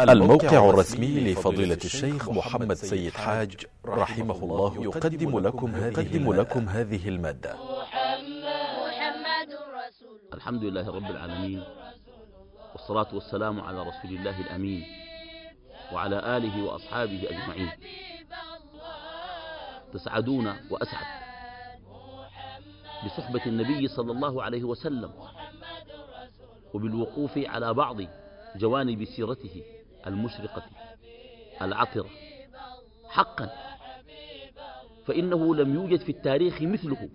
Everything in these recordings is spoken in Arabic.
الموقع الرسمي لفضيلة الشيخ محمد سيد حاج رحمه الله يقدم لكم هذه, لكم هذه المادة. محمد رسول الحمد لله رب العالمين والصلاة والسلام على رسول الله الأمين وعلى آله وأصحابه أجمعين. تسعدون وأسعد. بصحبة النبي صلى الله عليه وسلم وبالوقوف على بعض جوانب سيرته. المشرقة العطرة حقا. فإنه لم يوجد في التاريخ مثله.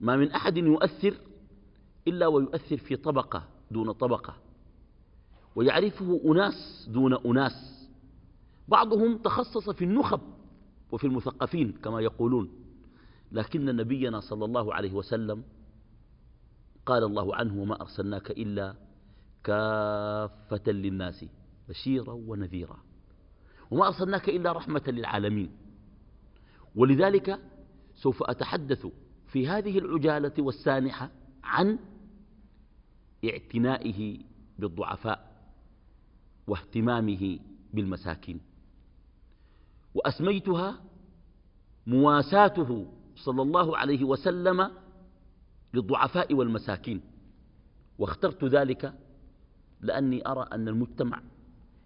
ما من أحد يؤثر إلا ويؤثر في طبقة دون طبقة. ويعرفه أناس دون أناس. بعضهم تخصص في النخب وفي المثقفين كما يقولون. لكن نبينا صلى الله عليه وسلم قال الله عنه وما أرسلناك إلا كافة للناس. بشيرا ونذيرا. وما أرسلناك إلا رحمة للعالمين. ولذلك سوف أتحدث في هذه العجالة والسانحة عن اعتنائه بالضعفاء واهتمامه بالمساكين. وأسميتها مواساته صلى الله عليه وسلم للضعفاء والمساكين. واخترت ذلك لأني أرى أن المجتمع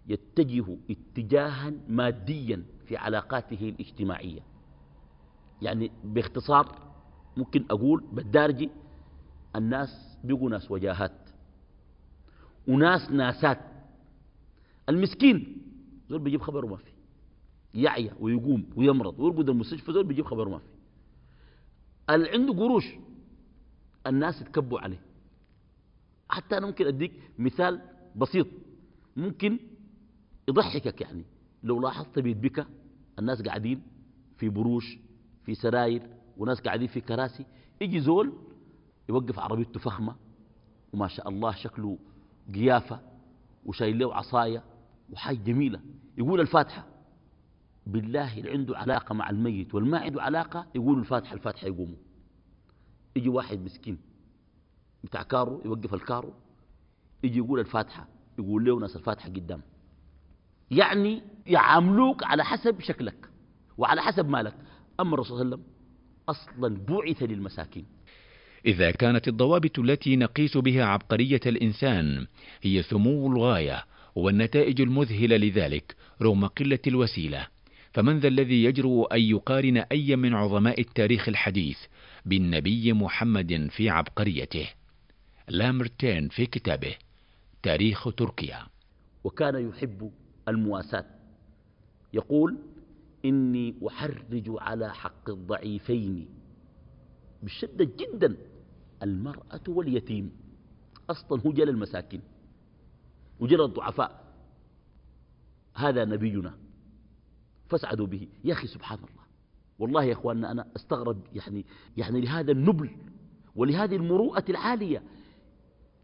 يتجه اتجاها ماديا في علاقاته الاجتماعية. يعني باختصار ممكن أقول بالدارجي الناس بقوا ناس وجاهات وناس ناسات. المسكين زول بيجيب خبره ما في. يعيا ويقوم ويمرض ويرقد المستشفى زول بيجيب خبره ما في. اللي عنده قروش الناس يتكبوا عليه. حتى أنا ممكن أديك مثال بسيط. ممكن يضحكك يعني. لو لاحظت بيت بك الناس قاعدين في بروش في سراير وناس قاعدين في كراسي يجي زول يوقف عربيته فخمة وما شاء الله شكله قيافة وشايل له عصاية وحاجة جميلة. يقول الفاتحة بالله اللي عنده علاقة مع الميت والما عنده علاقة يقول الفاتحة الفاتحة يقوموا. يجي واحد مسكين بتاع كارو يوقف الكارو يجي يقول الفاتحة يقول له ناس الفاتحة قدام. يعني يعاملوك على حسب شكلك وعلى حسب مالك. أما الرسول صلى الله عليه وسلم أصلا بعث للمساكين. إذا كانت الضوابط التي نقيس بها عبقرية الإنسان هي ثمو الغاية والنتائج المذهلة لذلك رغم قلة الوسيلة فمن ذا الذي يجرؤ أن يقارن أي من عظماء التاريخ الحديث بالنبي محمد في عبقريته؟ لامرتين في كتابه تاريخ تركيا. وكان يحب المواساة. يقول إني أحرج على حق الضعيفين. بشدة جدا المرأة واليتيم. أصلا هو جل المساكين وجل الضعفاء. هذا نبينا. فاسعدوا به. يا أخي سبحان الله. والله يا أخواننا أنا أستغرب يعني, يعني لهذا النبل ولهذه المروءة العالية.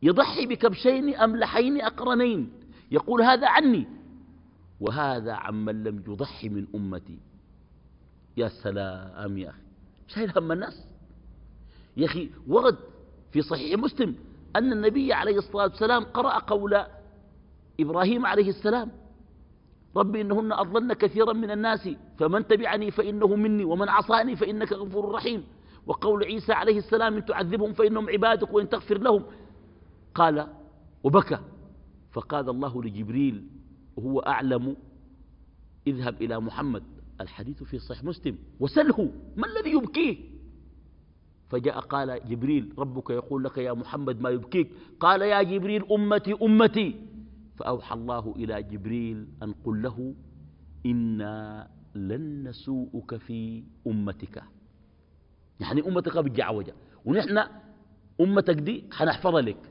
يضحي بكبشين أملحين أقرنين؟ يقول هذا عني. وهذا عمن لم يضحي من أمتي. يا سلام يا أخي. شايل هم الناس. يا أخي ورد في صحيح مسلم أن النبي عليه الصلاة والسلام قرأ قول إبراهيم عليه السلام رب إنهن أضلن كثيرا من الناس فمن تبعني فإنه مني ومن عصاني فإنك غفور رحيم. وقول عيسى عليه السلام إن تعذبهم فإنهم عبادك وإن تغفر لهم. قال وبكى فقال الله لجبريل وهو أعلم اذهب إلى محمد. الحديث في صحيح مسلم. وسله ما الذي يبكيه؟ فجاء قال جبريل ربك يقول لك يا محمد ما يبكيك؟ قال يا جبريل أمتي أمتي. فأوحى الله إلى جبريل أن قل له إنا لن نسوءك في أمتك. يعني أمتك بالجعوجة ونحن أمتك دي حنحفظ لك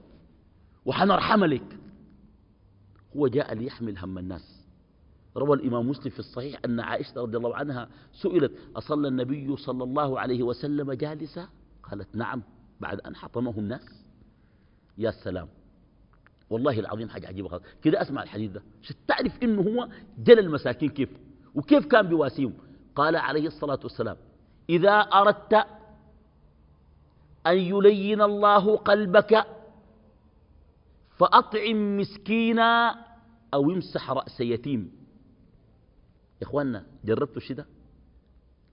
وحنرحم لك. هو جاء ليحمل هم الناس. روى الإمام مسلم في الصحيح أن عائشة رضي الله عنها سئلت أصلى النبي صلى الله عليه وسلم جالسة؟ قالت نعم بعد أن حطمه الناس. يا سلام. والله العظيم حاجة عجيبة خالص. كده أسمع الحديث ده. تعرف إنه هو جل المساكين كيف؟ وكيف كان بواسيهم؟ قال عليه الصلاة والسلام إذا أردت أن يلين الله قلبك فأطعم مسكينا أو يمسح رأس يتيم. يا إخواننا جربتوا شده؟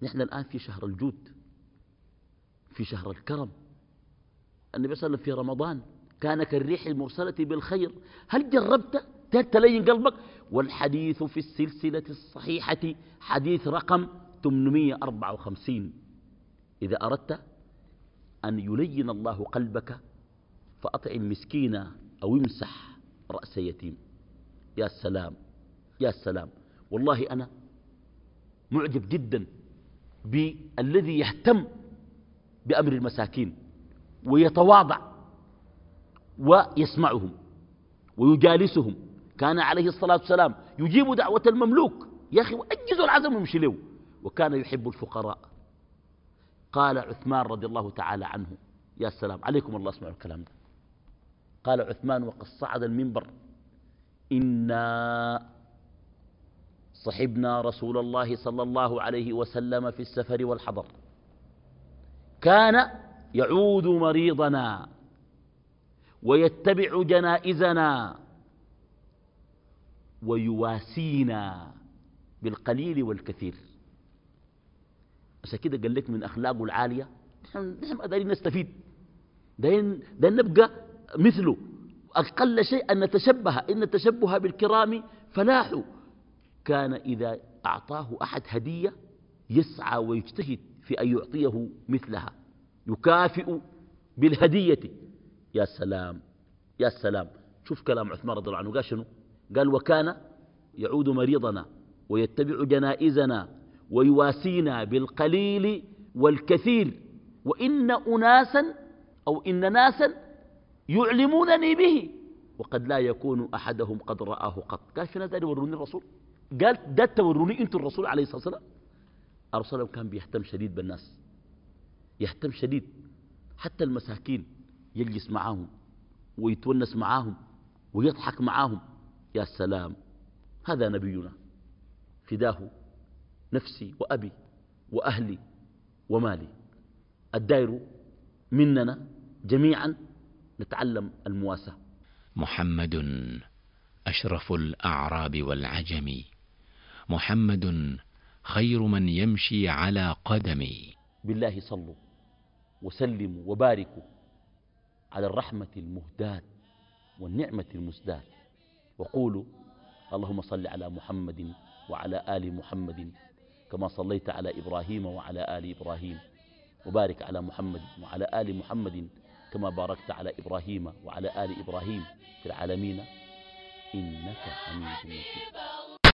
نحن الآن في شهر الجود في شهر الكرم. النبي صلى الله عليه وسلم في رمضان كان كالريح المرسلة بالخير. هل جربت؟ تلين قلبك. والحديث في السلسلة الصحيحة حديث رقم 854 إذا أردت أن يلين الله قلبك فأطعم مسكينا أو امسح رأس يتيم. يا سلام يا سلام. والله أنا معجب جدا بالذي يهتم بأمر المساكين ويتواضع ويسمعهم ويجالسهم. كان عليه الصلاة والسلام يجيب دعوة المملوك. يا أخي وأجزوا العزم ويمشي له. وكان يحب الفقراء. قال عثمان رضي الله تعالى عنه. يا سلام. عليكم الله اسمعوا الكلام ده. قال عثمان وقد صعد المنبر. إنا صحبنا رسول الله صلى الله عليه وسلم في السفر والحضر. كان يعود مريضنا ويتبع جنائزنا ويواسينا بالقليل والكثير. عشان كده قال لك من أخلاقه العالية. نحن قادرين نستفيد. داين نبقى مثله. أقل شيء أن نتشبه إن التشبه بالكرام فلاح. كان إذا أعطاه أحد هدية يسعى ويجتهد في أن يعطيه مثلها. يكافئ بالهدية. يا سلام يا سلام. شوف كلام عثمان رضي الله عنه. قال شنو؟ قال وكان يعود مريضنا ويتبع جنائزنا ويواسينا بالقليل والكثير. وإن أناسا أو إن ناسا يعلمونني به. وقد لا يكون أحدهم قد رآه قط. قال في ناس يوروني الرسول؟ قال ده توروني أنتم الرسول عليه الصلاة والسلام. الرسول كان بيهتم شديد بالناس. يهتم شديد. حتى المساكين يجلس معاهم ويتونس معاهم ويضحك معاهم. يا سلام. هذا نبينا. فداه نفسي وأبي وأهلي ومالي. الدائر مننا جميعا نتعلم المواساة. محمد أشرف الأعراب والعجم. محمد خير من يمشي على قدمي بالله صلوا وسلموا وباركوا على الرحمة المهداة والنعمة المسداة. وقولوا اللهم صل على محمد وعلى آل محمد كما صليت على إبراهيم وعلى آل إبراهيم. وبارك على محمد وعلى آل محمد كما باركت على إبراهيم وعلى آل إبراهيم في العالمين إنك حميد مجيد.